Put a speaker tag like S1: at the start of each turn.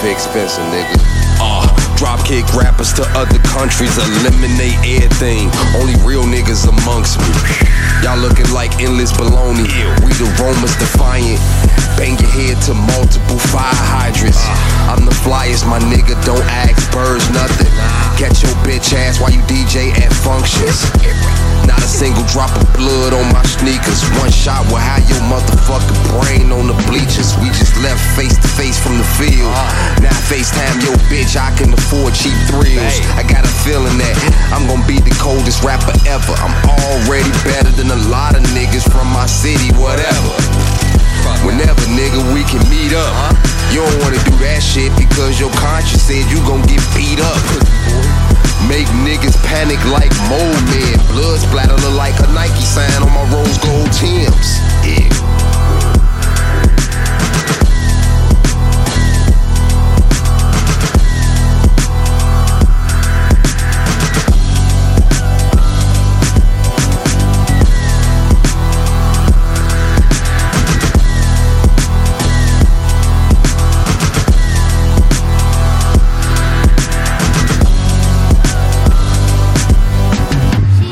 S1: Vic Spencer, nigga. Uh, drop kick rappers to other countries, eliminate everything. Only real niggas amongst me. Y'all looking like endless baloney. We the Romans defiant. Bang your head to multiple fire hydrants. I'm the flyest, my nigga. Don't ask birds nothing. Catch your bitch ass while you DJ at functions. Not a single drop of blood on my sneakers. One shot will have your motherfucking brain on the bleachers. We just left face to face FaceTime your bitch, I can afford cheap thrills. I got a feeling that I'm gonna be the coldest rapper ever. I'm already better than a lot of niggas from my city, whatever. Whenever, nigga, we can meet up. Uh-huh. You don't wanna do that shit because your conscience said you gon' get beat up. Make niggas panic like mole men. Blood splatter